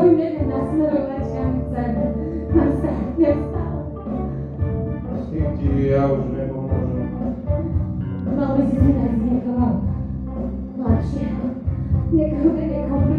Домой медленно смывать конца. Конца не встал. Стыдьте, я уже поможу. Мама, извиняйся, никого. не никого, никого.